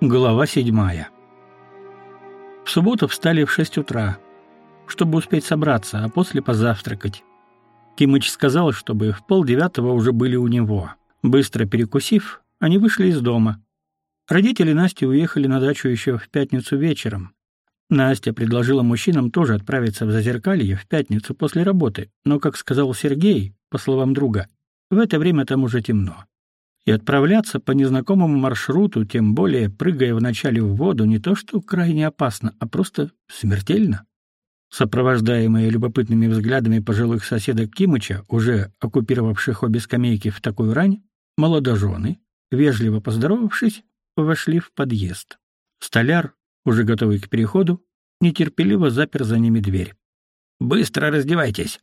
Глава седьмая. В субботу встали в шесть утра, чтобы успеть собраться, а после позавтракать. Кимыч сказал, чтобы в полдевятого уже были у него. Быстро перекусив, они вышли из дома. Родители Насти уехали на дачу еще в пятницу вечером. Настя предложила мужчинам тоже отправиться в Зазеркалье в пятницу после работы, но, как сказал Сергей, по словам друга, в это время там уже темно и отправляться по незнакомому маршруту, тем более прыгая вначале в воду, не то что крайне опасно, а просто смертельно. Сопровождаемые любопытными взглядами пожилых соседок Кимыча, уже оккупировавших обе скамейки в такую рань, молодожены, вежливо поздоровавшись, вошли в подъезд. Столяр, уже готовый к переходу, нетерпеливо запер за ними дверь. «Быстро раздевайтесь!»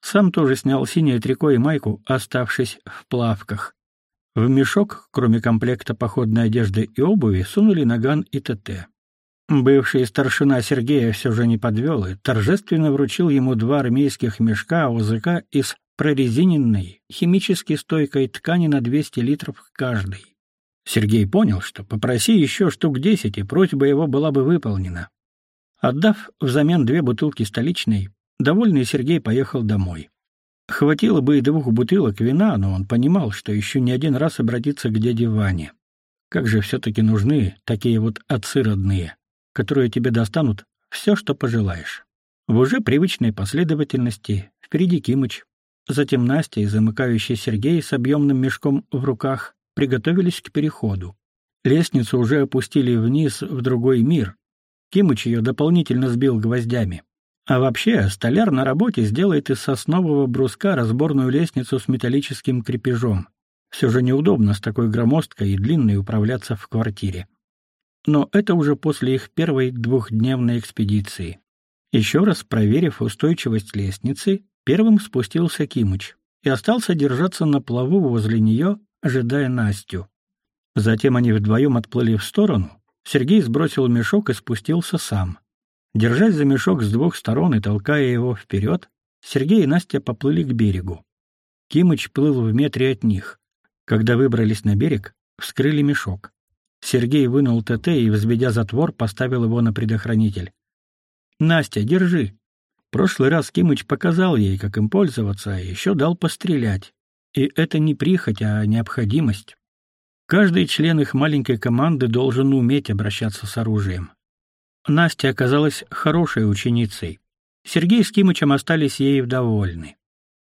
Сам тоже снял синее трико и майку, оставшись в плавках. В мешок, кроме комплекта походной одежды и обуви, сунули наган и ТТ. Бывший старшина Сергея все же не подвел и торжественно вручил ему два армейских мешка ОЗК из прорезиненной, химически стойкой ткани на 200 литров каждый. Сергей понял, что попроси еще штук десять, и просьба его была бы выполнена. Отдав взамен две бутылки столичной, довольный Сергей поехал домой. Хватило бы и двух бутылок вина, но он понимал, что еще не один раз обратиться к дяде Ване. Как же все-таки нужны такие вот отцы родные, которые тебе достанут все, что пожелаешь. В уже привычной последовательности впереди Кимыч, затем Настя и замыкающий Сергей с объемным мешком в руках приготовились к переходу. Лестницу уже опустили вниз в другой мир. Кимыч ее дополнительно сбил гвоздями. А вообще, столяр на работе сделает из соснового бруска разборную лестницу с металлическим крепежом. Все же неудобно с такой громоздкой и длинной управляться в квартире. Но это уже после их первой двухдневной экспедиции. Еще раз проверив устойчивость лестницы, первым спустился Кимыч и остался держаться на плаву возле нее, ожидая Настю. Затем они вдвоем отплыли в сторону, Сергей сбросил мешок и спустился сам. Держась за мешок с двух сторон и толкая его вперед, Сергей и Настя поплыли к берегу. Кимыч плыл в метре от них. Когда выбрались на берег, вскрыли мешок. Сергей вынул ТТ и, взведя затвор, поставил его на предохранитель. «Настя, держи!» Прошлый раз Кимыч показал ей, как им пользоваться, а еще дал пострелять. И это не прихоть, а необходимость. Каждый член их маленькой команды должен уметь обращаться с оружием. Настя оказалась хорошей ученицей. Сергей с Кимычем остались ей довольны.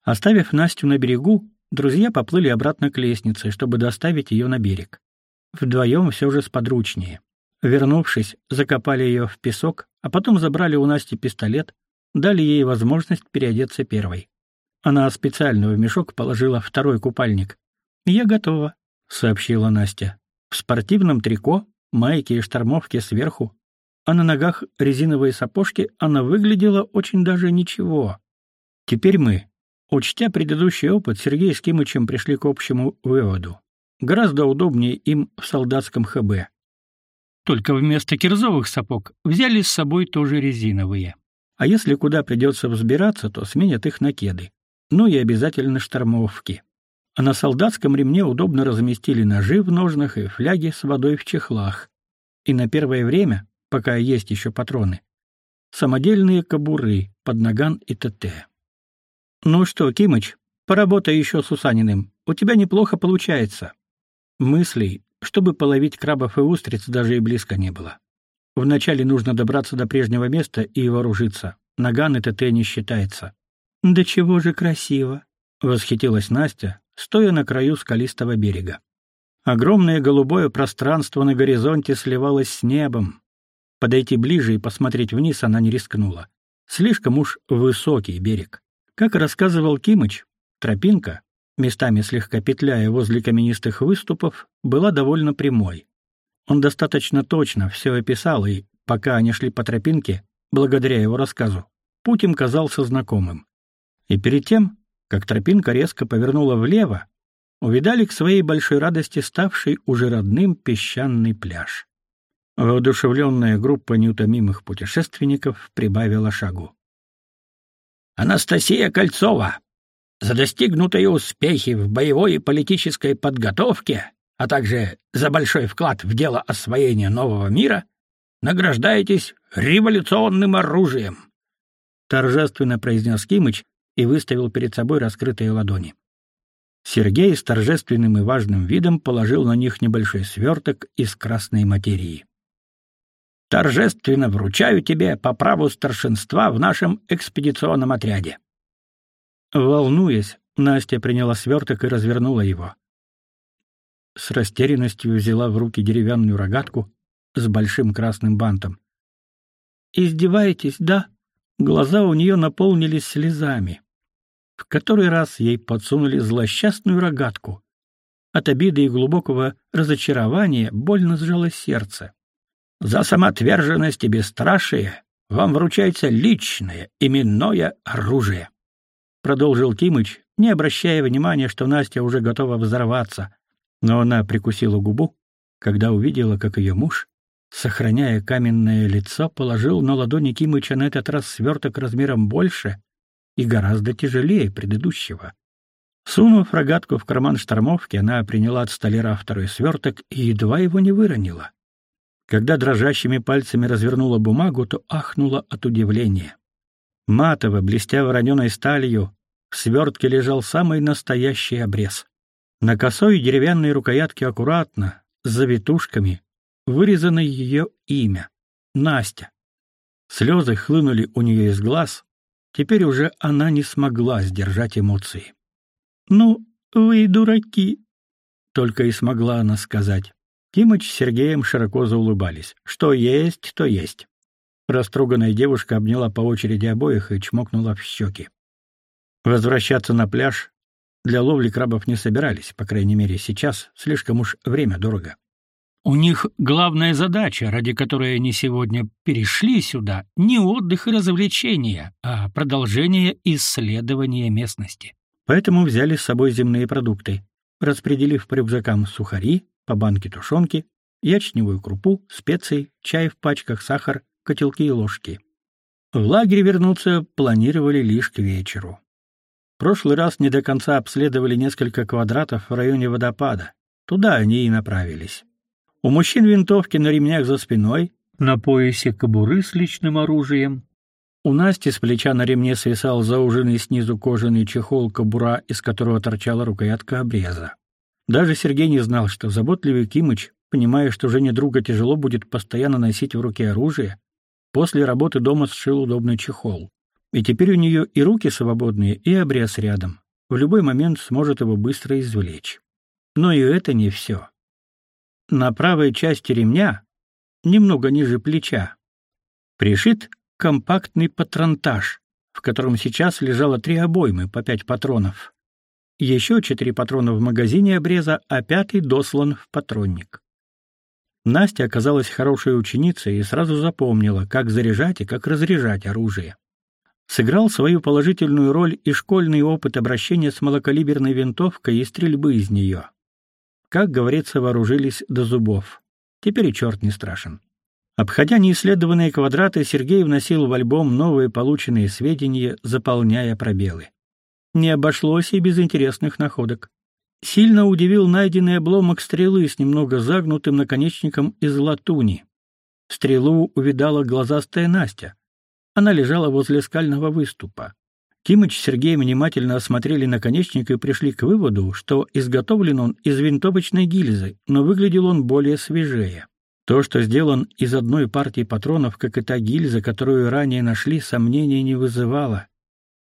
Оставив Настю на берегу, друзья поплыли обратно к лестнице, чтобы доставить ее на берег. Вдвоем все же сподручнее. Вернувшись, закопали ее в песок, а потом забрали у Насти пистолет, дали ей возможность переодеться первой. Она специально в мешок положила второй купальник. «Я готова», — сообщила Настя. В спортивном трико, майке и штормовке сверху а на ногах резиновые сапожки, она выглядела очень даже ничего. Теперь мы, учтя предыдущий опыт, Сергей с Кимычем пришли к общему выводу. Гораздо удобнее им в солдатском ХБ. Только вместо кирзовых сапог взяли с собой тоже резиновые. А если куда придется взбираться, то сменят их на кеды. Ну и обязательно штормовки. А на солдатском ремне удобно разместили ножи в ножнах и фляги с водой в чехлах. И на первое время пока есть еще патроны. Самодельные кобуры под наган и ТТ. Ну что, Кимыч, поработай еще с Усаниным. У тебя неплохо получается. Мыслей, чтобы половить крабов и устриц, даже и близко не было. Вначале нужно добраться до прежнего места и вооружиться. Наган и ТТ не считается. Да чего же красиво, восхитилась Настя, стоя на краю скалистого берега. Огромное голубое пространство на горизонте сливалось с небом, Подойти ближе и посмотреть вниз она не рискнула. Слишком уж высокий берег. Как рассказывал Кимыч, тропинка, местами слегка петляя возле каменистых выступов, была довольно прямой. Он достаточно точно все описал, и пока они шли по тропинке, благодаря его рассказу, путь им казался знакомым. И перед тем, как тропинка резко повернула влево, увидали к своей большой радости ставший уже родным песчаный пляж. Воодушевленная группа неутомимых путешественников прибавила шагу. Анастасия Кольцова, за достигнутые успехи в боевой и политической подготовке а также за большой вклад в дело освоения нового мира, награждаетесь революционным оружием, торжественно произнес Кимыч и выставил перед собой раскрытые ладони. Сергей с торжественным и важным видом положил на них небольшой сверток из красной материи. Торжественно вручаю тебе по праву старшинства в нашем экспедиционном отряде. Волнуясь, Настя приняла сверток и развернула его. С растерянностью взяла в руки деревянную рогатку с большим красным бантом. Издеваетесь, да? Глаза у нее наполнились слезами. В который раз ей подсунули злосчастную рогатку. От обиды и глубокого разочарования больно сжало сердце. За самоотверженность и бесстрашие вам вручается личное именное оружие, продолжил Тимыч, не обращая внимания, что Настя уже готова взорваться, но она прикусила губу, когда увидела, как ее муж, сохраняя каменное лицо, положил на ладони Кимыча на этот раз сверток размером больше и гораздо тяжелее предыдущего. Сунув рогатку в карман штормовки, она приняла от столяра второй сверток и едва его не выронила. Когда дрожащими пальцами развернула бумагу, то ахнула от удивления. Матово, блестя вороненой сталью, в свертке лежал самый настоящий обрез. На косой деревянной рукоятке аккуратно, с завитушками, вырезано ее имя — Настя. Слезы хлынули у нее из глаз, теперь уже она не смогла сдержать эмоции. «Ну, вы дураки!» — только и смогла она сказать. Кимыч с Сергеем широко заулыбались. «Что есть, то есть». Растроганная девушка обняла по очереди обоих и чмокнула в щеки. Возвращаться на пляж для ловли крабов не собирались, по крайней мере, сейчас слишком уж время дорого. У них главная задача, ради которой они сегодня перешли сюда, не отдых и развлечения, а продолжение исследования местности. Поэтому взяли с собой земные продукты, распределив по рюкзакам сухари, по банке тушенки, ячневую крупу, специи, чай в пачках, сахар, котелки и ложки. В лагерь вернуться планировали лишь к вечеру прошлый раз не до конца обследовали несколько квадратов в районе водопада. Туда они и направились. У мужчин винтовки на ремнях за спиной, на поясе кобуры с личным оружием. У Насти с плеча на ремне свисал зауженный снизу кожаный чехол кобура, из которого торчала рукоятка обреза. Даже Сергей не знал, что заботливый Кимыч, понимая, что жене друга тяжело будет постоянно носить в руке оружие, после работы дома сшил удобный чехол. И теперь у нее и руки свободные, и обрез рядом. В любой момент сможет его быстро извлечь. Но и это не все. На правой части ремня, немного ниже плеча, пришит компактный патронтаж, в котором сейчас лежало три обоймы по пять патронов. Еще четыре патрона в магазине обреза, а пятый дослан в патронник. Настя оказалась хорошей ученицей и сразу запомнила, как заряжать и как разряжать оружие сыграл свою положительную роль и школьный опыт обращения с малокалиберной винтовкой и стрельбы из нее. Как говорится, вооружились до зубов. Теперь и черт не страшен. Обходя неисследованные квадраты, Сергей вносил в альбом новые полученные сведения, заполняя пробелы. Не обошлось и без интересных находок. Сильно удивил найденный обломок стрелы с немного загнутым наконечником из латуни. Стрелу увидала глазастая Настя. Она лежала возле скального выступа. Кимыч с Сергеем внимательно осмотрели наконечник и пришли к выводу, что изготовлен он из винтовочной гильзы, но выглядел он более свежее. То, что сделан из одной партии патронов, как и та гильза, которую ранее нашли, сомнений не вызывало.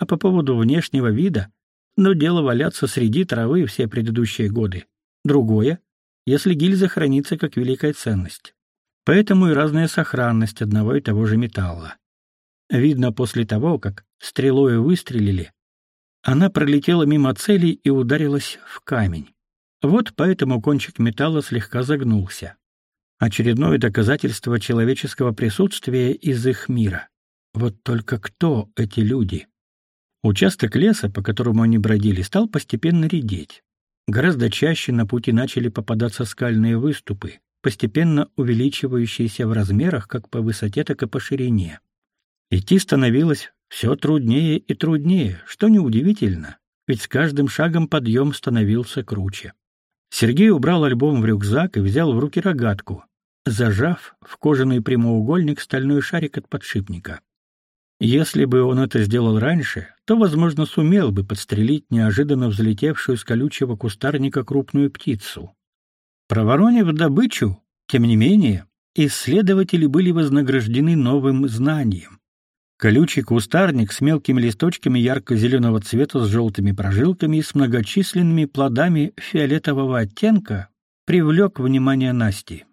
А по поводу внешнего вида, но дело валяться среди травы все предыдущие годы. Другое, если гильза хранится как великая ценность. Поэтому и разная сохранность одного и того же металла. Видно, после того, как стрелой выстрелили, она пролетела мимо цели и ударилась в камень. Вот поэтому кончик металла слегка загнулся. Очередное доказательство человеческого присутствия из их мира. Вот только кто эти люди? Участок леса, по которому они бродили, стал постепенно редеть. Гораздо чаще на пути начали попадаться скальные выступы, постепенно увеличивающиеся в размерах как по высоте, так и по ширине. Идти становилось все труднее и труднее, что неудивительно, ведь с каждым шагом подъем становился круче. Сергей убрал альбом в рюкзак и взял в руки рогатку, зажав в кожаный прямоугольник стальной шарик от подшипника. Если бы он это сделал раньше, то, возможно, сумел бы подстрелить неожиданно взлетевшую с колючего кустарника крупную птицу. Проворонив добычу, тем не менее, исследователи были вознаграждены новым знанием. Колючий кустарник с мелкими листочками ярко-зеленого цвета с желтыми прожилками и с многочисленными плодами фиолетового оттенка привлек внимание Насти.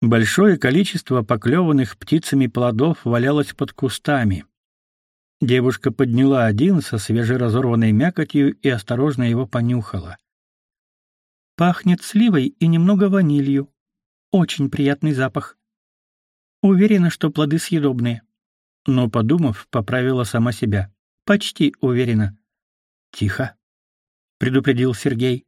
Большое количество поклеванных птицами плодов валялось под кустами. Девушка подняла один со свежеразорванной мякотью и осторожно его понюхала. Пахнет сливой и немного ванилью. Очень приятный запах. Уверена, что плоды съедобные но, подумав, поправила сама себя. Почти уверена. Тихо, предупредил Сергей.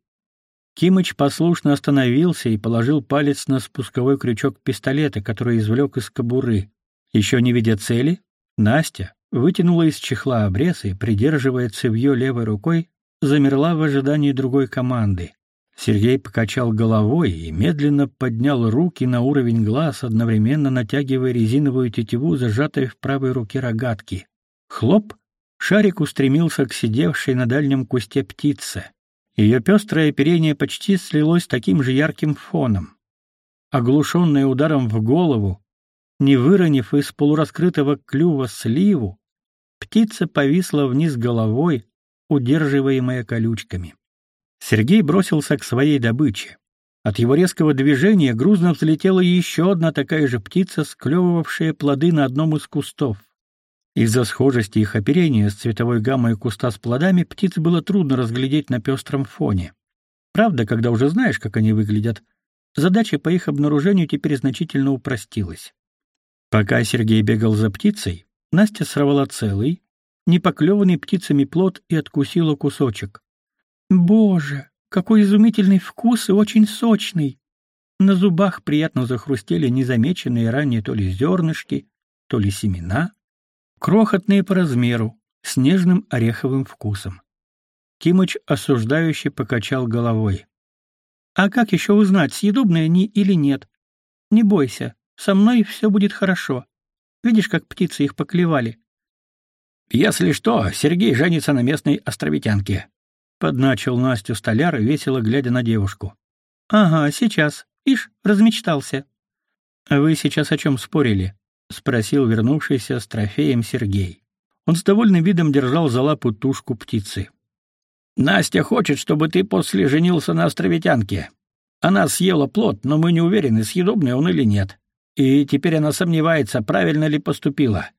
Кимыч послушно остановился и положил палец на спусковой крючок пистолета, который извлек из кобуры. Еще не видя цели, Настя вытянула из чехла обрез и, придерживая цевьё левой рукой, замерла в ожидании другой команды. Сергей покачал головой и медленно поднял руки на уровень глаз, одновременно натягивая резиновую тетиву, зажатой в правой руке рогатки. Хлоп! Шарик устремился к сидевшей на дальнем кусте птице. Ее пестрое оперение почти слилось с таким же ярким фоном. Оглушенная ударом в голову, не выронив из полураскрытого клюва сливу, птица повисла вниз головой, удерживаемая колючками. Сергей бросился к своей добыче. От его резкого движения грузно взлетела еще одна такая же птица, склевывавшая плоды на одном из кустов. Из-за схожести их оперения с цветовой гаммой куста с плодами птиц было трудно разглядеть на пестром фоне. Правда, когда уже знаешь, как они выглядят, задача по их обнаружению теперь значительно упростилась. Пока Сергей бегал за птицей, Настя сорвала целый, непоклеванный птицами плод и откусила кусочек. Боже, какой изумительный вкус и очень сочный. На зубах приятно захрустели незамеченные ранее то ли зернышки, то ли семена, крохотные по размеру, с нежным ореховым вкусом. Кимыч осуждающе покачал головой. А как еще узнать, съедобные они или нет? Не бойся, со мной все будет хорошо. Видишь, как птицы их поклевали. Если что, Сергей женится на местной островитянке, подначил Настю столяр, весело глядя на девушку. Ага, сейчас. Ишь, размечтался. А вы сейчас о чем спорили? Спросил вернувшийся с трофеем Сергей. Он с довольным видом держал за лапу тушку птицы. Настя хочет, чтобы ты после женился на островитянке. Она съела плод, но мы не уверены, съедобный он или нет. И теперь она сомневается, правильно ли поступила.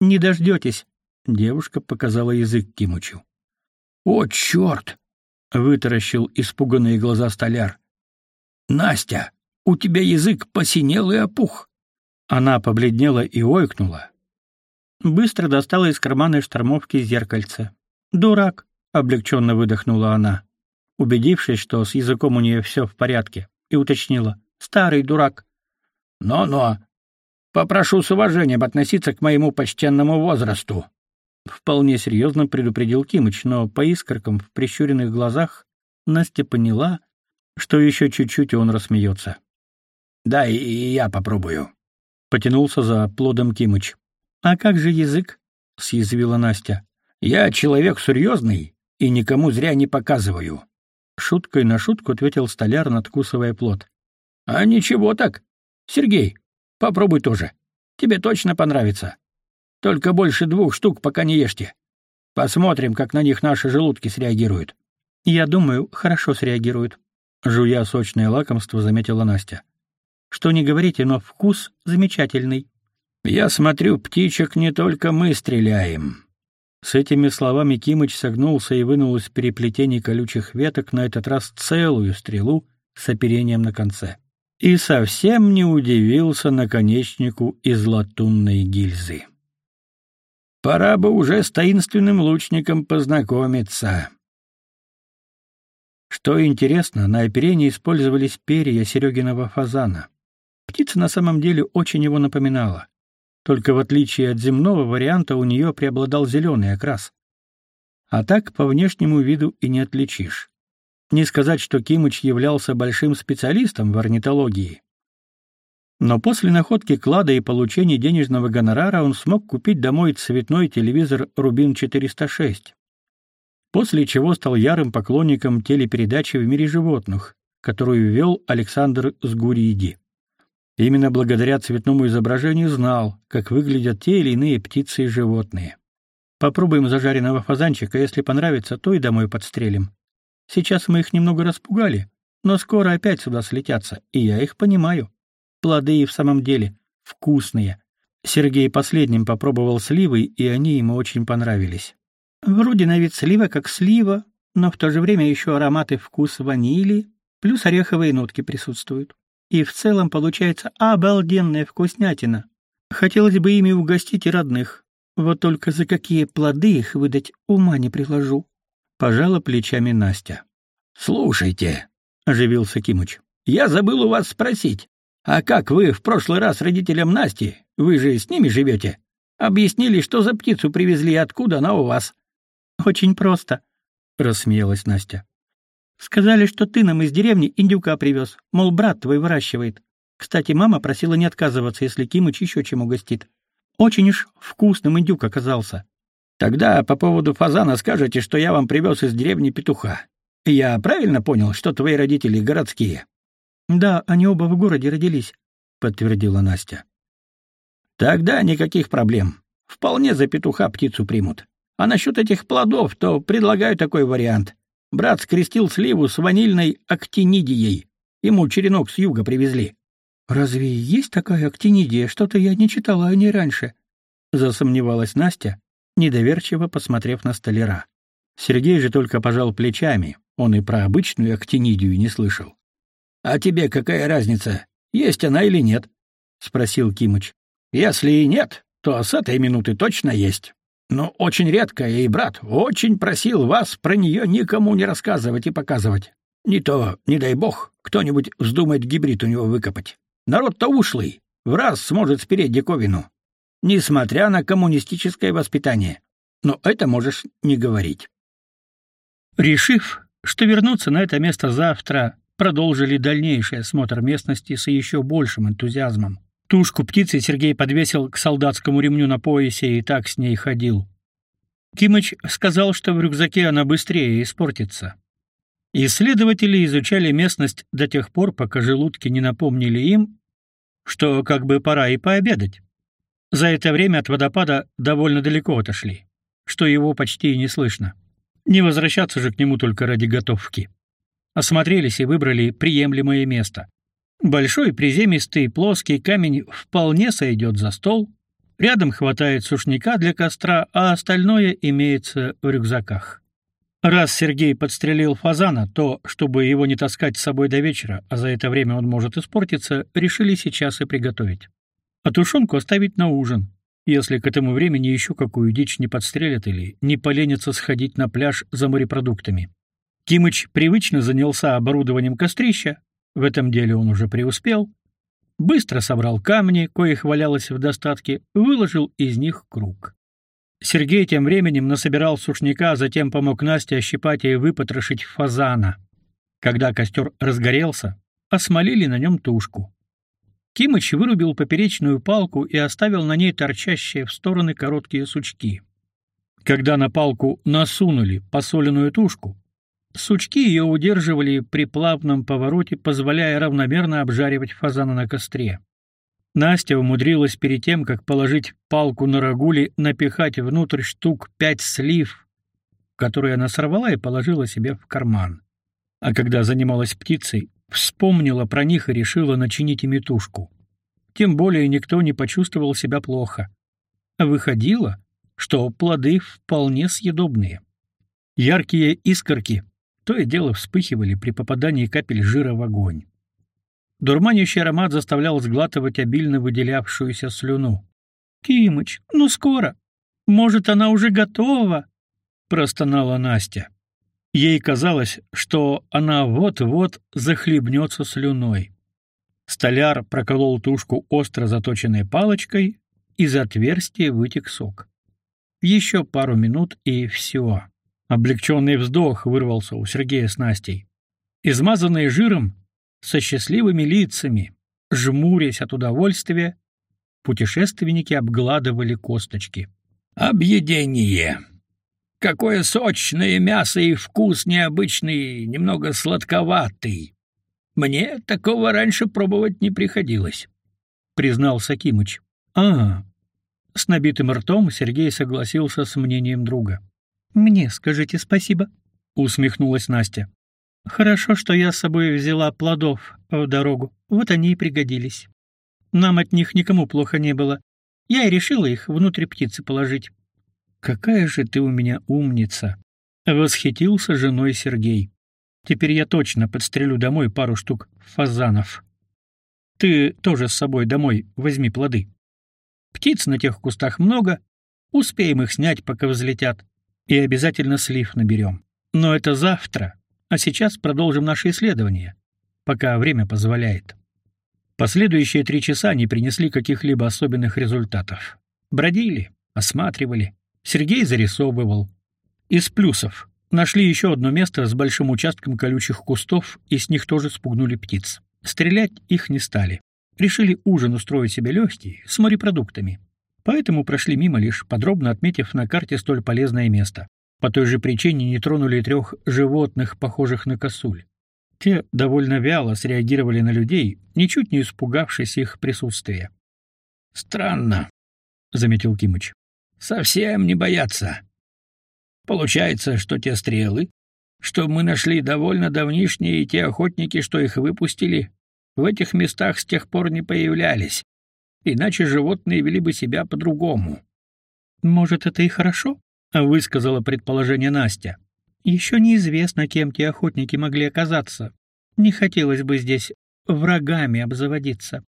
Не дождетесь. Девушка показала язык Кимучу. «О, черт!» — вытаращил испуганные глаза столяр. «Настя, у тебя язык посинел и опух!» Она побледнела и ойкнула. Быстро достала из кармана штормовки зеркальце. «Дурак!» — облегченно выдохнула она, убедившись, что с языком у нее все в порядке, и уточнила. «Старый дурак!» «Но-но! Попрошу с уважением относиться к моему почтенному возрасту!» Вполне серьезно предупредил Кимыч, но по искоркам в прищуренных глазах Настя поняла, что еще чуть-чуть и он рассмеется. «Да, и я попробую», — потянулся за плодом Кимыч. «А как же язык?» — съязвила Настя. «Я человек серьезный и никому зря не показываю». Шуткой на шутку ответил столяр, надкусывая плод. «А ничего так. Сергей, попробуй тоже. Тебе точно понравится». Только больше двух штук пока не ешьте. Посмотрим, как на них наши желудки среагируют. Я думаю, хорошо среагируют. Жуя сочное лакомство, заметила Настя. Что не говорите, но вкус замечательный. Я смотрю, птичек не только мы стреляем. С этими словами Кимыч согнулся и вынул из переплетений колючих веток на этот раз целую стрелу с оперением на конце. И совсем не удивился наконечнику из латунной гильзы. Пора бы уже с таинственным лучником познакомиться. Что интересно, на оперении использовались перья Серегиного фазана. Птица на самом деле очень его напоминала. Только в отличие от земного варианта у нее преобладал зеленый окрас. А так по внешнему виду и не отличишь. Не сказать, что Кимыч являлся большим специалистом в орнитологии. Но после находки клада и получения денежного гонорара он смог купить домой цветной телевизор Рубин 406. После чего стал ярым поклонником телепередачи «В мире животных», которую вел Александр Именно благодаря цветному изображению знал, как выглядят те или иные птицы и животные. Попробуем зажаренного фазанчика, если понравится, то и домой подстрелим. Сейчас мы их немного распугали, но скоро опять сюда слетятся, и я их понимаю. Плоды и в самом деле вкусные. Сергей последним попробовал сливы, и они ему очень понравились. Вроде на вид слива как слива, но в то же время еще аромат и вкус ванили, плюс ореховые нотки присутствуют. И в целом получается обалденная вкуснятина. Хотелось бы ими угостить и родных. Вот только за какие плоды их выдать ума не приложу. Пожала плечами Настя. Слушайте, оживился Кимыч. Я забыл у вас спросить. А как вы в прошлый раз родителям Насти, вы же с ними живете, объяснили, что за птицу привезли и откуда она у вас? Очень просто, рассмеялась Настя. Сказали, что ты нам из деревни индюка привез, мол, брат твой выращивает. Кстати, мама просила не отказываться, если Кимыч еще чем угостит. Очень уж вкусным индюк оказался. Тогда по поводу фазана скажете, что я вам привез из деревни петуха. Я правильно понял, что твои родители городские? Да, они оба в городе родились, подтвердила Настя. Тогда никаких проблем. Вполне за петуха птицу примут. А насчет этих плодов, то предлагаю такой вариант. Брат скрестил сливу с ванильной актинидией. Ему черенок с юга привезли. Разве есть такая актинидия? Что-то я не читала о ней раньше, засомневалась Настя, недоверчиво посмотрев на столяра. Сергей же только пожал плечами. Он и про обычную актинидию не слышал. А тебе какая разница, есть она или нет? спросил Кимыч. Если и нет, то с этой минуты точно есть. Но очень редко, и брат очень просил вас про нее никому не рассказывать и показывать. Не то, не дай бог, кто-нибудь вздумает гибрид у него выкопать. Народ-то ушлый, в раз сможет спереть диковину. Несмотря на коммунистическое воспитание. Но это можешь не говорить. Решив, что вернуться на это место завтра, продолжили дальнейший осмотр местности с еще большим энтузиазмом. Тушку птицы Сергей подвесил к солдатскому ремню на поясе и так с ней ходил. Кимыч сказал, что в рюкзаке она быстрее испортится. Исследователи изучали местность до тех пор, пока желудки не напомнили им, что как бы пора и пообедать. За это время от водопада довольно далеко отошли, что его почти и не слышно. Не возвращаться же к нему только ради готовки. Осмотрелись и выбрали приемлемое место. Большой приземистый плоский камень вполне сойдет за стол. Рядом хватает сушняка для костра, а остальное имеется в рюкзаках. Раз Сергей подстрелил фазана, то, чтобы его не таскать с собой до вечера, а за это время он может испортиться, решили сейчас и приготовить. А тушенку оставить на ужин, если к этому времени еще какую дичь не подстрелят или не поленятся сходить на пляж за морепродуктами. Кимыч привычно занялся оборудованием кострища, в этом деле он уже преуспел. Быстро собрал камни, коих валялось в достатке, выложил из них круг. Сергей тем временем насобирал сушняка, а затем помог Насте ощипать и выпотрошить фазана. Когда костер разгорелся, осмолили на нем тушку. Кимыч вырубил поперечную палку и оставил на ней торчащие в стороны короткие сучки. Когда на палку насунули посоленную тушку, Сучки ее удерживали при плавном повороте, позволяя равномерно обжаривать фазана на костре. Настя умудрилась перед тем, как положить палку на рагули, напихать внутрь штук пять слив, которые она сорвала и положила себе в карман. А когда занималась птицей, вспомнила про них и решила начинить ими тушку. Тем более никто не почувствовал себя плохо. А выходило, что плоды вполне съедобные. Яркие искорки то и дело вспыхивали при попадании капель жира в огонь. Дурманящий аромат заставлял сглатывать обильно выделявшуюся слюну. «Кимыч, ну скоро! Может, она уже готова?» — простонала Настя. Ей казалось, что она вот-вот захлебнется слюной. Столяр проколол тушку остро заточенной палочкой, из отверстия вытек сок. Еще пару минут, и все. Облегченный вздох вырвался у Сергея с Настей. Измазанные жиром, со счастливыми лицами, жмурясь от удовольствия, путешественники обгладывали косточки. «Объедение! Какое сочное мясо и вкус необычный, немного сладковатый! Мне такого раньше пробовать не приходилось», — признался Кимыч. «А, с набитым ртом Сергей согласился с мнением друга. Мне скажите спасибо, усмехнулась Настя. Хорошо, что я с собой взяла плодов в дорогу. Вот они и пригодились. Нам от них никому плохо не было. Я и решила их внутрь птицы положить. Какая же ты у меня умница, восхитился женой Сергей. Теперь я точно подстрелю домой пару штук фазанов. Ты тоже с собой домой возьми плоды. Птиц на тех кустах много, успеем их снять, пока взлетят, и обязательно слив наберем. Но это завтра, а сейчас продолжим наше исследование, пока время позволяет. Последующие три часа не принесли каких-либо особенных результатов. Бродили, осматривали, Сергей зарисовывал. Из плюсов нашли еще одно место с большим участком колючих кустов, и с них тоже спугнули птиц. Стрелять их не стали решили ужин устроить себе легкий, с морепродуктами. Поэтому прошли мимо, лишь подробно отметив на карте столь полезное место. По той же причине не тронули трех животных, похожих на косуль. Те довольно вяло среагировали на людей, ничуть не испугавшись их присутствия. «Странно», — заметил Кимыч. «Совсем не боятся. Получается, что те стрелы, что мы нашли довольно давнишние, и те охотники, что их выпустили, в этих местах с тех пор не появлялись, иначе животные вели бы себя по-другому. Может, это и хорошо, высказала предположение Настя. Еще неизвестно, кем те охотники могли оказаться. Не хотелось бы здесь врагами обзаводиться.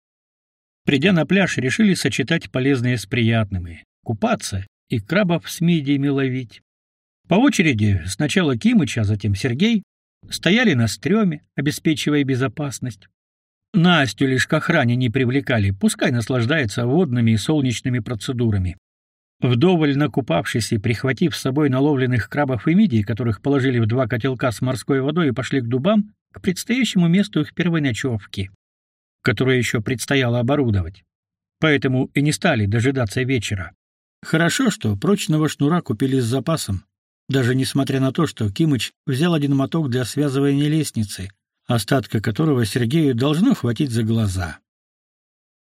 Придя на пляж, решили сочетать полезное с приятным и купаться и крабов с мидиями ловить. По очереди сначала Кимыч, а затем Сергей стояли на стреме, обеспечивая безопасность. Настю лишь к охране не привлекали, пускай наслаждается водными и солнечными процедурами. Вдоволь накупавшись и прихватив с собой наловленных крабов и мидий, которых положили в два котелка с морской водой и пошли к дубам, к предстоящему месту их первой ночевки, которую еще предстояло оборудовать. Поэтому и не стали дожидаться вечера. Хорошо, что прочного шнура купили с запасом, даже несмотря на то, что Кимыч взял один моток для связывания лестницы, остатка которого Сергею должно хватить за глаза.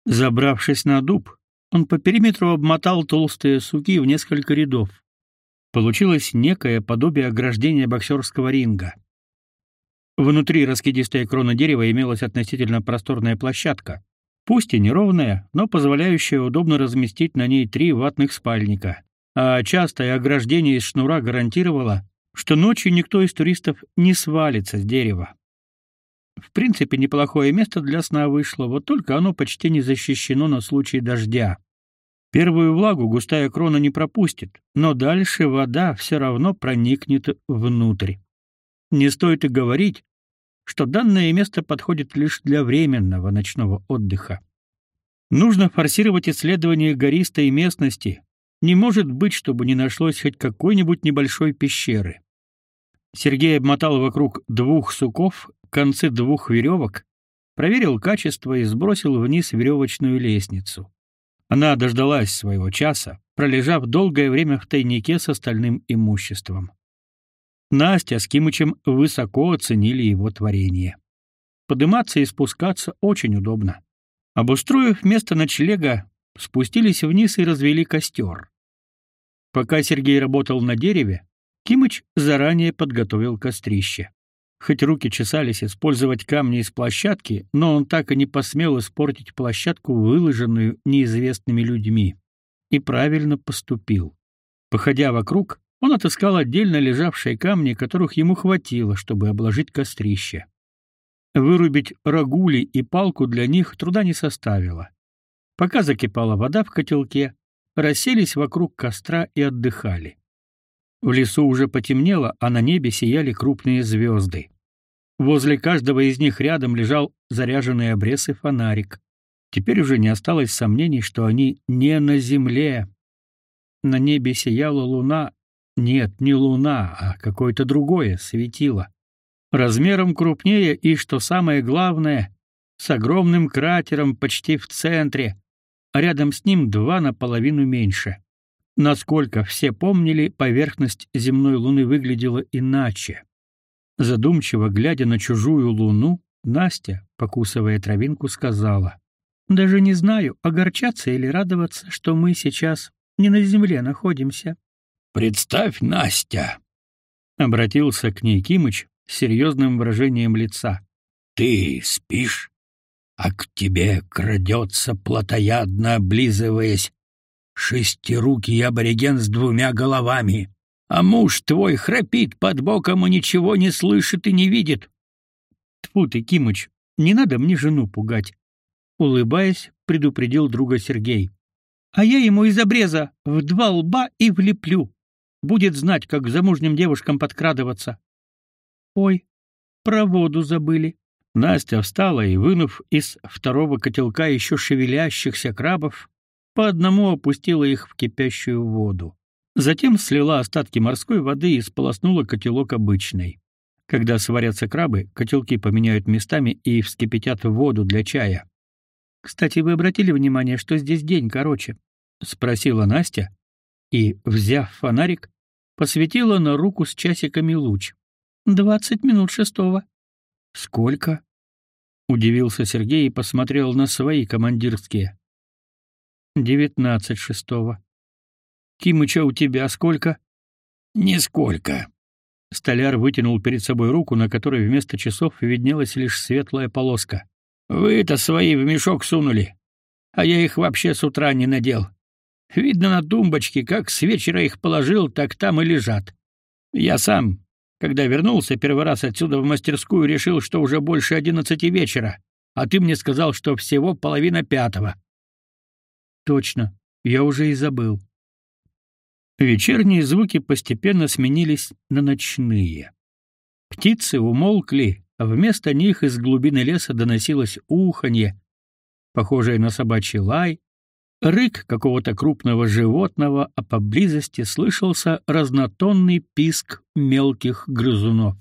Забравшись на дуб, он по периметру обмотал толстые суки в несколько рядов. Получилось некое подобие ограждения боксерского ринга. Внутри раскидистой кроны дерева имелась относительно просторная площадка, пусть и неровная, но позволяющая удобно разместить на ней три ватных спальника. А частое ограждение из шнура гарантировало, что ночью никто из туристов не свалится с дерева. В принципе, неплохое место для сна вышло, вот только оно почти не защищено на случай дождя. Первую влагу густая крона не пропустит, но дальше вода все равно проникнет внутрь. Не стоит и говорить, что данное место подходит лишь для временного ночного отдыха. Нужно форсировать исследование гористой местности. Не может быть, чтобы не нашлось хоть какой-нибудь небольшой пещеры. Сергей обмотал вокруг двух суков концы двух веревок, проверил качество и сбросил вниз веревочную лестницу. Она дождалась своего часа, пролежав долгое время в тайнике с остальным имуществом. Настя с Кимычем высоко оценили его творение. Подниматься и спускаться очень удобно. Обустроив место ночлега, спустились вниз и развели костер. Пока Сергей работал на дереве, Кимыч заранее подготовил кострище. Хоть руки чесались использовать камни из площадки, но он так и не посмел испортить площадку, выложенную неизвестными людьми. И правильно поступил. Походя вокруг, он отыскал отдельно лежавшие камни, которых ему хватило, чтобы обложить кострище. Вырубить рагули и палку для них труда не составило. Пока закипала вода в котелке, расселись вокруг костра и отдыхали. В лесу уже потемнело, а на небе сияли крупные звезды. Возле каждого из них рядом лежал заряженный обрез и фонарик. Теперь уже не осталось сомнений, что они не на земле. На небе сияла луна. Нет, не луна, а какое-то другое светило. размером крупнее и, что самое главное, с огромным кратером почти в центре, а рядом с ним два наполовину меньше. Насколько все помнили, поверхность земной луны выглядела иначе. Задумчиво глядя на чужую луну, Настя, покусывая травинку, сказала: "Даже не знаю, огорчаться или радоваться, что мы сейчас не на земле находимся". "Представь, Настя", обратился к ней Кимыч с серьезным выражением лица. "Ты спишь, а к тебе крадется плотоядно облизываясь шестирукий абориген с двумя головами а муж твой храпит под боком и ничего не слышит и не видит. Тьфу ты, Кимыч, не надо мне жену пугать. Улыбаясь, предупредил друга Сергей. А я ему из обреза в два лба и влеплю. Будет знать, как к замужним девушкам подкрадываться. Ой, про воду забыли. Настя встала и, вынув из второго котелка еще шевелящихся крабов, по одному опустила их в кипящую воду. Затем слила остатки морской воды и сполоснула котелок обычный. Когда сварятся крабы, котелки поменяют местами и вскипятят воду для чая. Кстати, вы обратили внимание, что здесь день короче? спросила Настя и, взяв фонарик, посветила на руку с часиками луч. «Двадцать минут шестого». Сколько? удивился Сергей и посмотрел на свои командирские. «Девятнадцать шестого». Кимыча у тебя сколько? Нисколько. Столяр вытянул перед собой руку, на которой вместо часов виднелась лишь светлая полоска. Вы это свои в мешок сунули, а я их вообще с утра не надел. Видно на тумбочке, как с вечера их положил, так там и лежат. Я сам, когда вернулся первый раз отсюда в мастерскую, решил, что уже больше одиннадцати вечера, а ты мне сказал, что всего половина пятого. Точно, я уже и забыл. Вечерние звуки постепенно сменились на ночные. Птицы умолкли, а вместо них из глубины леса доносилось уханье, похожее на собачий лай, рык какого-то крупного животного, а поблизости слышался разнотонный писк мелких грызунов.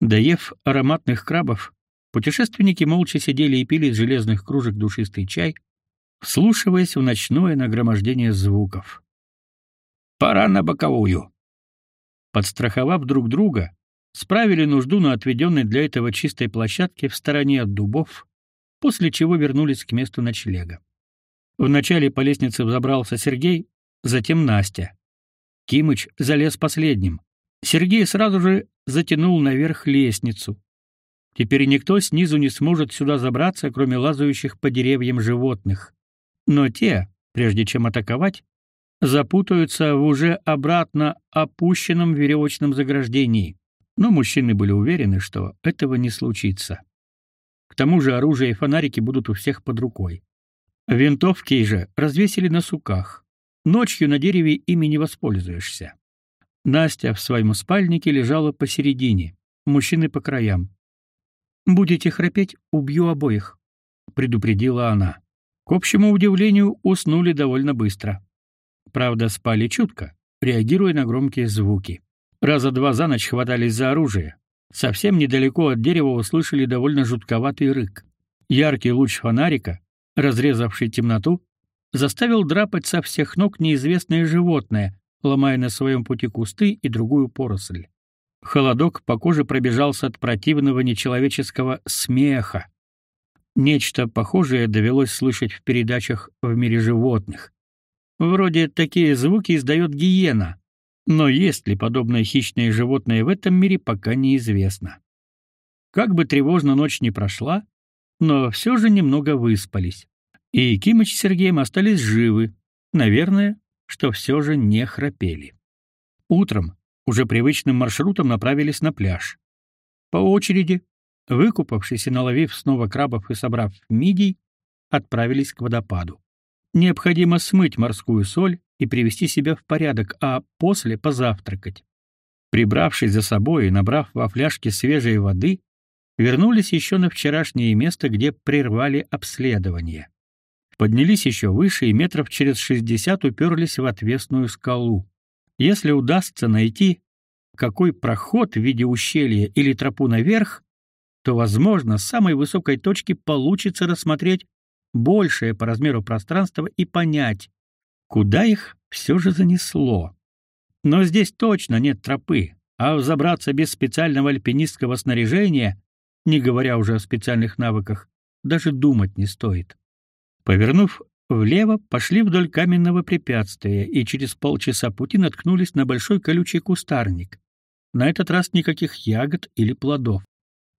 Доев ароматных крабов, путешественники молча сидели и пили из железных кружек душистый чай, вслушиваясь в ночное нагромождение звуков. Пора на боковую. Подстраховав друг друга, справили нужду на отведенной для этого чистой площадке в стороне от дубов, после чего вернулись к месту ночлега. Вначале по лестнице взобрался Сергей, затем Настя. Кимыч залез последним. Сергей сразу же затянул наверх лестницу. Теперь никто снизу не сможет сюда забраться, кроме лазающих по деревьям животных. Но те, прежде чем атаковать, запутаются в уже обратно опущенном веревочном заграждении. Но мужчины были уверены, что этого не случится. К тому же оружие и фонарики будут у всех под рукой. Винтовки же развесили на суках. Ночью на дереве ими не воспользуешься. Настя в своем спальнике лежала посередине, мужчины по краям. Будете храпеть, убью обоих, предупредила она. К общему удивлению, уснули довольно быстро. Правда, спали чутко, реагируя на громкие звуки. Раза два за ночь хватались за оружие. Совсем недалеко от дерева услышали довольно жутковатый рык. Яркий луч фонарика, разрезавший темноту, заставил драпать со всех ног неизвестное животное, ломая на своем пути кусты и другую поросль. Холодок по коже пробежался от противного нечеловеческого смеха. Нечто похожее довелось слышать в передачах в мире животных. Вроде такие звуки издает гиена, но есть ли подобное хищное животное в этом мире, пока неизвестно. Как бы тревожно ночь не прошла, но все же немного выспались. И Кимыч с Сергеем остались живы, наверное, что все же не храпели. Утром уже привычным маршрутом направились на пляж. По очереди, выкупавшись и наловив снова крабов и собрав мидий, отправились к водопаду. Необходимо смыть морскую соль и привести себя в порядок, а после позавтракать. Прибравшись за собой и набрав во фляжке свежей воды, вернулись еще на вчерашнее место, где прервали обследование. Поднялись еще выше и метров через шестьдесят уперлись в отвесную скалу. Если удастся найти какой проход в виде ущелья или тропу наверх, то, возможно, с самой высокой точки получится рассмотреть большее по размеру пространство и понять, куда их все же занесло. Но здесь точно нет тропы, а взобраться без специального альпинистского снаряжения, не говоря уже о специальных навыках, даже думать не стоит. Повернув влево, пошли вдоль каменного препятствия и через полчаса пути наткнулись на большой колючий кустарник. На этот раз никаких ягод или плодов.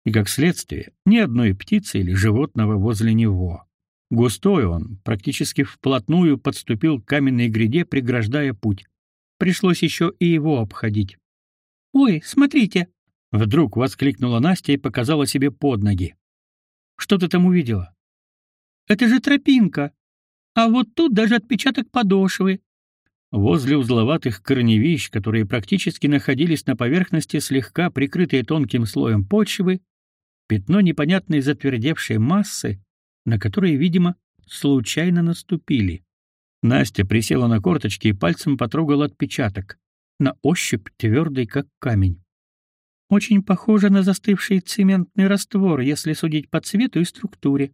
И, как следствие, ни одной птицы или животного возле него. Густой он, практически вплотную подступил к каменной гряде, преграждая путь. Пришлось еще и его обходить. «Ой, смотрите!» Вдруг воскликнула Настя и показала себе под ноги. «Что ты там увидела?» «Это же тропинка! А вот тут даже отпечаток подошвы!» Возле узловатых корневищ, которые практически находились на поверхности, слегка прикрытые тонким слоем почвы, пятно непонятной затвердевшей массы, на которые, видимо, случайно наступили. Настя присела на корточки и пальцем потрогала отпечаток, на ощупь твердый, как камень. Очень похоже на застывший цементный раствор, если судить по цвету и структуре.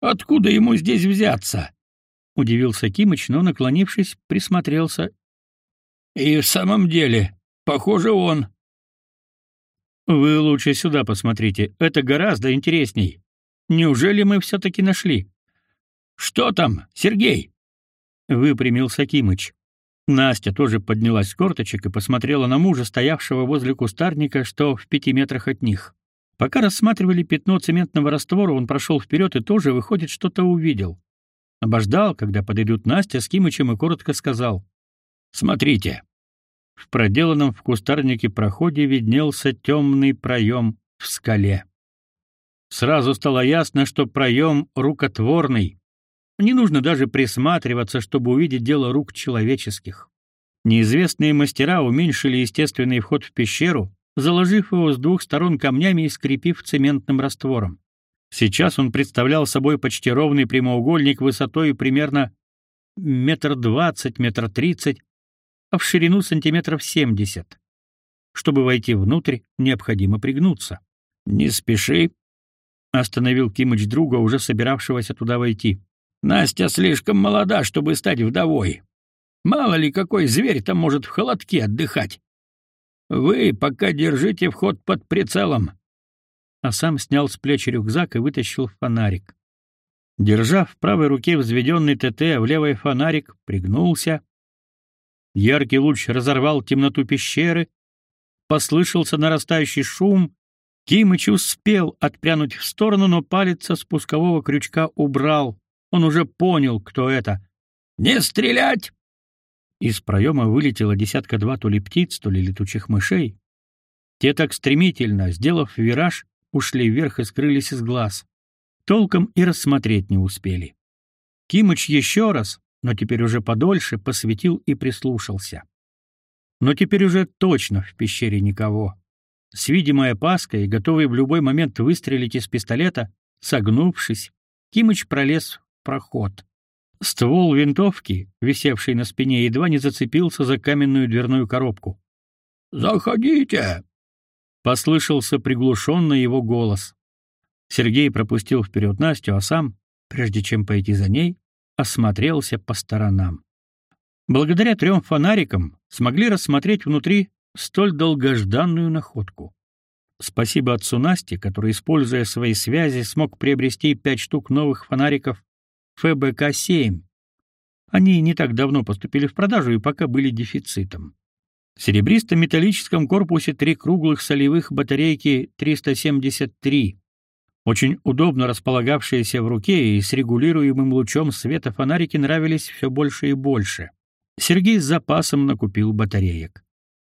Откуда ему здесь взяться? удивился Кимыч, но наклонившись, присмотрелся. И в самом деле, похоже, он. Вы лучше сюда посмотрите, это гораздо интересней. Неужели мы все таки нашли? Что там, Сергей? выпрямился Кимыч. Настя тоже поднялась с корточек и посмотрела на мужа, стоявшего возле кустарника, что в пяти метрах от них. Пока рассматривали пятно цементного раствора, он прошел вперед и тоже, выходит, что-то увидел. Обождал, когда подойдут Настя с Кимычем и коротко сказал: "Смотрите". В проделанном в кустарнике проходе виднелся темный проем в скале. Сразу стало ясно, что проем рукотворный, не нужно даже присматриваться, чтобы увидеть дело рук человеческих. Неизвестные мастера уменьшили естественный вход в пещеру, заложив его с двух сторон камнями и скрепив цементным раствором. Сейчас он представлял собой почти ровный прямоугольник высотой примерно метр двадцать, метр тридцать, а в ширину сантиметров семьдесят. Чтобы войти внутрь, необходимо пригнуться. «Не спеши», — остановил Кимыч друга, уже собиравшегося туда войти. Настя слишком молода, чтобы стать вдовой. Мало ли какой зверь там может в холодке отдыхать. Вы пока держите вход под прицелом. А сам снял с плеч рюкзак и вытащил фонарик. Держа в правой руке взведенный ТТ, а в левой фонарик, пригнулся. Яркий луч разорвал темноту пещеры, послышался нарастающий шум. Кимыч успел отпрянуть в сторону, но палец со спускового крючка убрал. Он уже понял, кто это. «Не стрелять!» Из проема вылетело десятка-два то ли птиц, то ли летучих мышей. Те так стремительно, сделав вираж, ушли вверх и скрылись из глаз. Толком и рассмотреть не успели. Кимыч еще раз, но теперь уже подольше, посветил и прислушался. Но теперь уже точно в пещере никого. С видимой опаской, готовый в любой момент выстрелить из пистолета, согнувшись, Кимыч пролез проход. Ствол винтовки, висевший на спине, едва не зацепился за каменную дверную коробку. «Заходите!» — послышался приглушенный его голос. Сергей пропустил вперед Настю, а сам, прежде чем пойти за ней, осмотрелся по сторонам. Благодаря трем фонарикам смогли рассмотреть внутри столь долгожданную находку. Спасибо отцу Насти, который, используя свои связи, смог приобрести пять штук новых фонариков ФБК-7. Они не так давно поступили в продажу и пока были дефицитом. В серебристо-металлическом корпусе три круглых солевых батарейки 373, очень удобно располагавшиеся в руке и с регулируемым лучом света фонарики нравились все больше и больше. Сергей с запасом накупил батареек.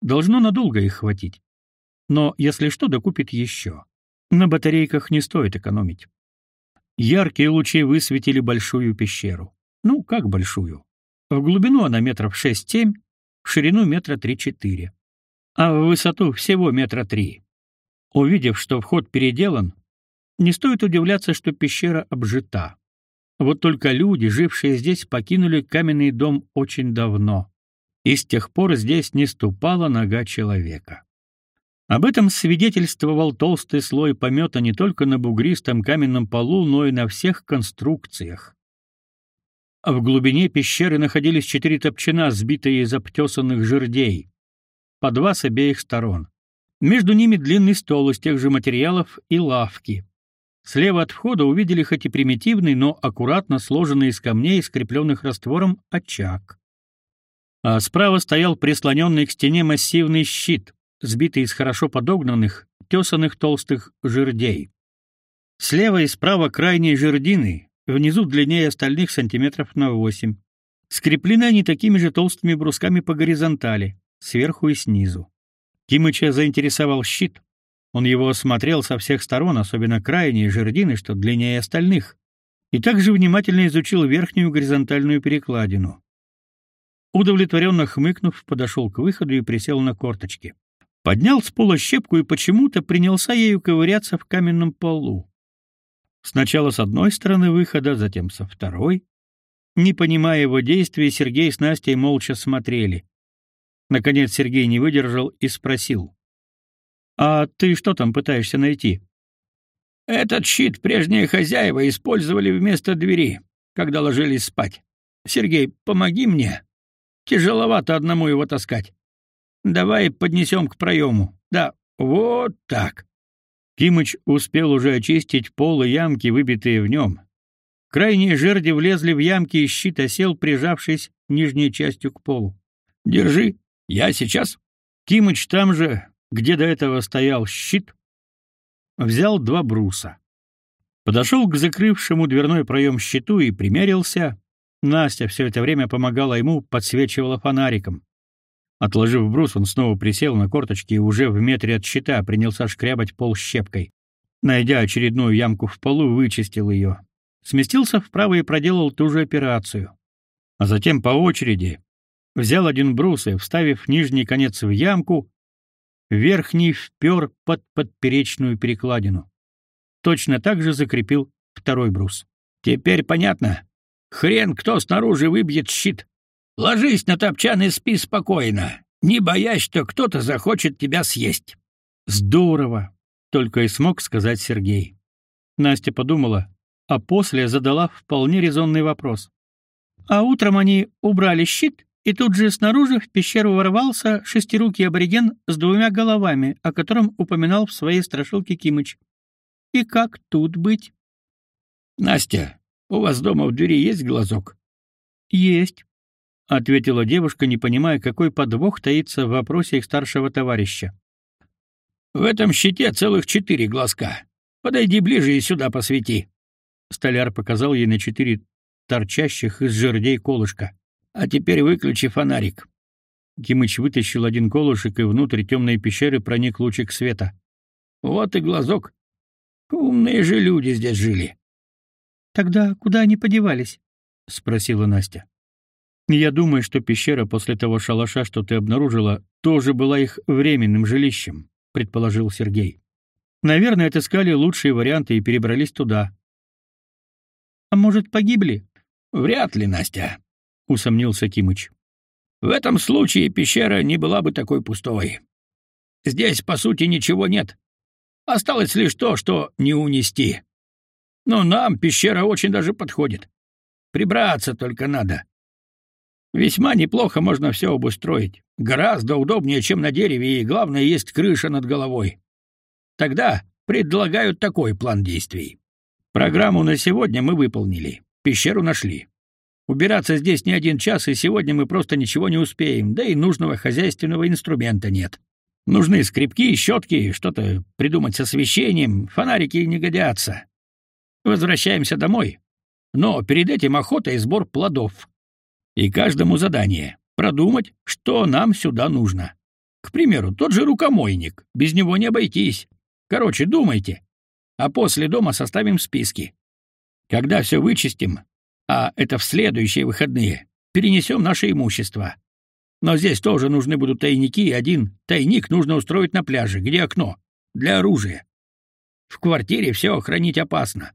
Должно надолго их хватить. Но если что, докупит еще. На батарейках не стоит экономить. Яркие лучи высветили большую пещеру. Ну, как большую? В глубину она метров шесть-семь, в ширину метра три-четыре, а в высоту всего метра три. Увидев, что вход переделан, не стоит удивляться, что пещера обжита. Вот только люди, жившие здесь, покинули каменный дом очень давно. И с тех пор здесь не ступала нога человека. Об этом свидетельствовал толстый слой помета не только на бугристом каменном полу, но и на всех конструкциях. В глубине пещеры находились четыре топчина, сбитые из обтесанных жердей, по два с обеих сторон. Между ними длинный стол из тех же материалов и лавки. Слева от входа увидели хоть и примитивный, но аккуратно сложенный из камней, скрепленных раствором, очаг. А справа стоял прислоненный к стене массивный щит, сбитый из хорошо подогнанных, тесанных толстых жердей. Слева и справа крайние жердины, внизу длиннее остальных сантиметров на восемь. Скреплены они такими же толстыми брусками по горизонтали, сверху и снизу. Кимыча заинтересовал щит. Он его осмотрел со всех сторон, особенно крайние жердины, что длиннее остальных, и также внимательно изучил верхнюю горизонтальную перекладину. Удовлетворенно хмыкнув, подошел к выходу и присел на корточки. Поднял с пола щепку и почему-то принялся ею ковыряться в каменном полу. Сначала с одной стороны выхода, затем со второй. Не понимая его действий, Сергей с Настей молча смотрели. Наконец Сергей не выдержал и спросил: "А ты что там пытаешься найти?" Этот щит прежние хозяева использовали вместо двери, когда ложились спать. Сергей, помоги мне. Тяжеловато одному его таскать. Давай поднесем к проему. Да, вот так. Кимыч успел уже очистить пол и ямки, выбитые в нем. Крайние жерди влезли в ямки, и щит осел, прижавшись нижней частью к полу. Держи, я сейчас. Кимыч там же, где до этого стоял щит, взял два бруса. Подошел к закрывшему дверной проем щиту и примерился. Настя все это время помогала ему, подсвечивала фонариком. Отложив брус, он снова присел на корточки и уже в метре от щита принялся шкрябать пол щепкой. Найдя очередную ямку в полу, вычистил ее. Сместился вправо и проделал ту же операцию. А затем по очереди взял один брус и, вставив нижний конец в ямку, верхний впер под подперечную перекладину. Точно так же закрепил второй брус. Теперь понятно. Хрен кто снаружи выбьет щит. Ложись на топчан и спи спокойно, не боясь, что кто-то захочет тебя съесть. Здорово, только и смог сказать Сергей. Настя подумала, а после задала вполне резонный вопрос. А утром они убрали щит, и тут же снаружи в пещеру ворвался шестирукий абориген с двумя головами, о котором упоминал в своей страшилке Кимыч. И как тут быть? Настя, у вас дома в двери есть глазок? Есть ответила девушка, не понимая, какой подвох таится в вопросе их старшего товарища. В этом щите целых четыре глазка. Подойди ближе и сюда посвети. Столяр показал ей на четыре торчащих из жердей колышка. А теперь выключи фонарик. Кимыч вытащил один колышек, и внутрь темной пещеры проник лучик света. Вот и глазок. Умные же люди здесь жили. Тогда куда они подевались? спросила Настя. Я думаю, что пещера после того шалаша, что ты обнаружила, тоже была их временным жилищем, предположил Сергей. Наверное, отыскали лучшие варианты и перебрались туда. А может, погибли? Вряд ли, Настя, усомнился Кимыч. В этом случае пещера не была бы такой пустой. Здесь, по сути, ничего нет. Осталось лишь то, что не унести. Но нам пещера очень даже подходит. Прибраться только надо. Весьма неплохо можно все обустроить. Гораздо удобнее, чем на дереве, и главное, есть крыша над головой. Тогда предлагают такой план действий. Программу на сегодня мы выполнили. Пещеру нашли. Убираться здесь не один час, и сегодня мы просто ничего не успеем, да и нужного хозяйственного инструмента нет. Нужны скребки, щетки, что-то придумать с освещением, фонарики не годятся. Возвращаемся домой. Но перед этим охота и сбор плодов. И каждому задание продумать, что нам сюда нужно. К примеру, тот же рукомойник, без него не обойтись. Короче, думайте. А после дома составим списки. Когда все вычистим, а это в следующие выходные, перенесем наше имущество. Но здесь тоже нужны будут тайники, один тайник нужно устроить на пляже, где окно, для оружия. В квартире все хранить опасно.